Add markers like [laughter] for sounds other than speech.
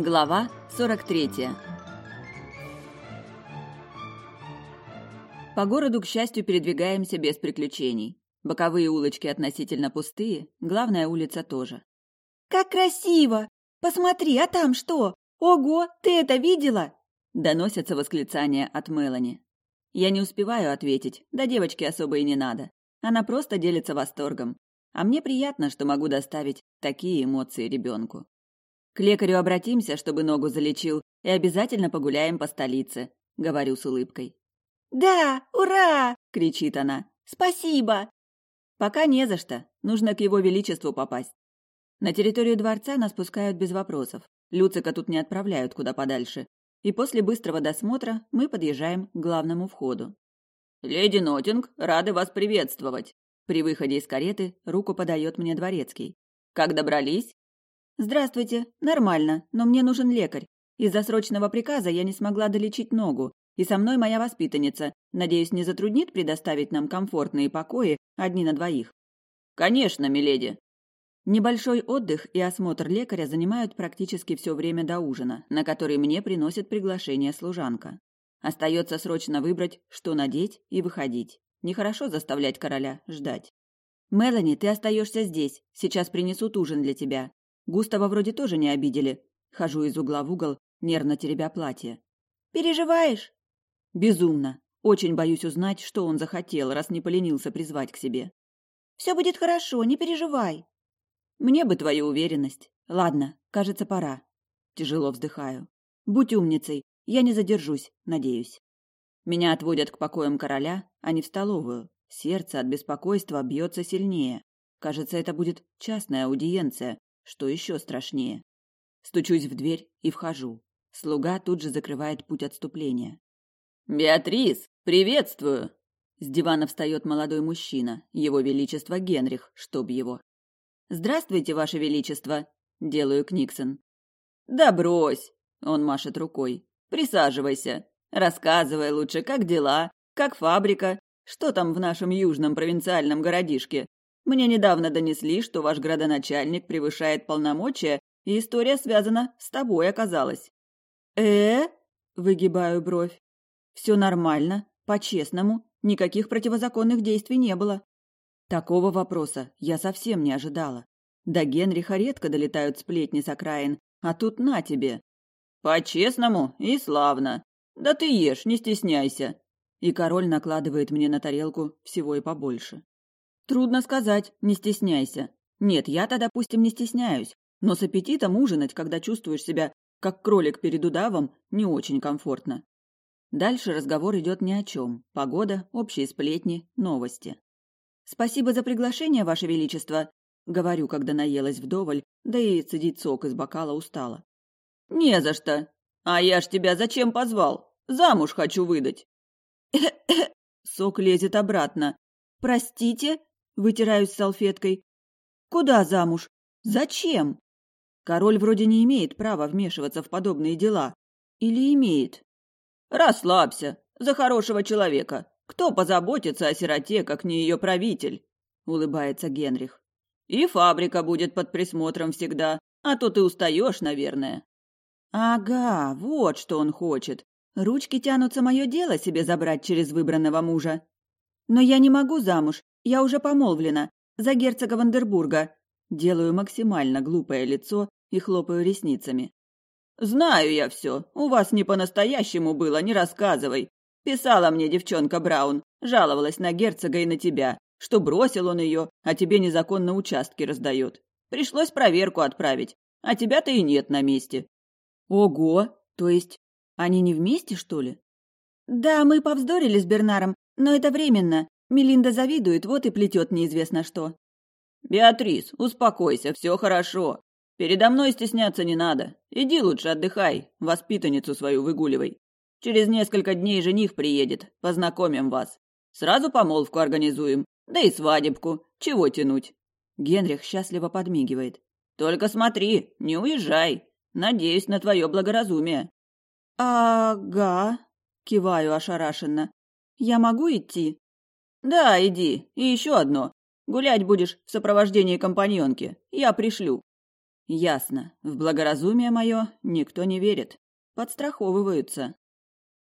Глава 43 По городу, к счастью, передвигаемся без приключений. Боковые улочки относительно пустые, главная улица тоже. «Как красиво! Посмотри, а там что? Ого, ты это видела?» Доносятся восклицания от Мелани. Я не успеваю ответить, да девочке особо и не надо. Она просто делится восторгом. А мне приятно, что могу доставить такие эмоции ребенку. К лекарю обратимся, чтобы ногу залечил, и обязательно погуляем по столице, говорю с улыбкой. Да, ура! кричит она. Спасибо. Пока не за что. Нужно к его величеству попасть. На территорию дворца нас пускают без вопросов. Люцика тут не отправляют куда подальше. И после быстрого досмотра мы подъезжаем к главному входу. «Леди Нотинг, рады вас приветствовать!» При выходе из кареты руку подает мне дворецкий. «Как добрались?» «Здравствуйте. Нормально, но мне нужен лекарь. Из-за срочного приказа я не смогла долечить ногу, и со мной моя воспитанница. Надеюсь, не затруднит предоставить нам комфортные покои одни на двоих?» «Конечно, миледи». Небольшой отдых и осмотр лекаря занимают практически все время до ужина, на который мне приносит приглашение служанка. Остается срочно выбрать, что надеть и выходить. Нехорошо заставлять короля ждать. «Мелани, ты остаешься здесь. Сейчас принесут ужин для тебя. Густава вроде тоже не обидели. Хожу из угла в угол, нервно теребя платье. «Переживаешь?» «Безумно. Очень боюсь узнать, что он захотел, раз не поленился призвать к себе». «Все будет хорошо, не переживай». «Мне бы твою уверенность. Ладно, кажется, пора». Тяжело вздыхаю. «Будь умницей. Я не задержусь, надеюсь». Меня отводят к покоям короля, а не в столовую. Сердце от беспокойства бьется сильнее. Кажется, это будет частная аудиенция, что еще страшнее. Стучусь в дверь и вхожу. Слуга тут же закрывает путь отступления. «Беатрис, приветствую!» С дивана встает молодой мужчина, его величество Генрих, чтоб его. «Здравствуйте, ваше величество!» – делаю Книксон. «Да брось!» – он машет рукой. «Присаживайся. Рассказывай лучше, как дела, как фабрика, что там в нашем южном провинциальном городишке. Мне недавно донесли, что ваш градоначальник превышает полномочия, и история связана с тобой оказалась. Э? Выгибаю бровь. Все нормально, по-честному, никаких противозаконных действий не было. Такого вопроса я совсем не ожидала. До Генриха редко долетают сплетни с окраин, а тут на тебе. По-честному и славно. Да ты ешь, не стесняйся. И король накладывает мне на тарелку всего и побольше. Трудно сказать, не стесняйся. Нет, я-то, допустим, не стесняюсь, но с аппетитом ужинать, когда чувствуешь себя как кролик перед удавом, не очень комфортно. Дальше разговор идет ни о чем. Погода, общие сплетни, новости. «Спасибо за приглашение, Ваше Величество», — говорю, когда наелась вдоволь, да и цедить сок из бокала устала. «Не за что. А я ж тебя зачем позвал? Замуж хочу выдать». [coughs] Сок лезет обратно. «Простите?» Вытираюсь салфеткой. Куда замуж? Зачем? Король вроде не имеет права вмешиваться в подобные дела. Или имеет? Расслабься. За хорошего человека. Кто позаботится о сироте, как не ее правитель? Улыбается Генрих. И фабрика будет под присмотром всегда, а то ты устаешь, наверное. Ага, вот что он хочет. Ручки тянутся мое дело себе забрать через выбранного мужа. Но я не могу замуж, я уже помолвлена. За герцога Вандербурга. Делаю максимально глупое лицо и хлопаю ресницами. Знаю я все. У вас не по-настоящему было, не рассказывай. Писала мне девчонка Браун, жаловалась на герцога и на тебя, что бросил он ее, а тебе незаконно участки раздает. Пришлось проверку отправить, а тебя-то и нет на месте. Ого, то есть они не вместе, что ли? Да, мы повздорили с Бернаром, но это временно. Мелинда завидует, вот и плетет неизвестно что. Беатрис, успокойся, все хорошо. Передо мной стесняться не надо. Иди лучше отдыхай, воспитанницу свою выгуливай. Через несколько дней жених приедет, познакомим вас. Сразу помолвку организуем, да и свадебку. Чего тянуть? Генрих счастливо подмигивает. Только смотри, не уезжай. Надеюсь на твое благоразумие. Ага, киваю ошарашенно. Я могу идти? Да, иди. И еще одно. Гулять будешь в сопровождении компаньонки. Я пришлю. Ясно. В благоразумие мое никто не верит. Подстраховываются.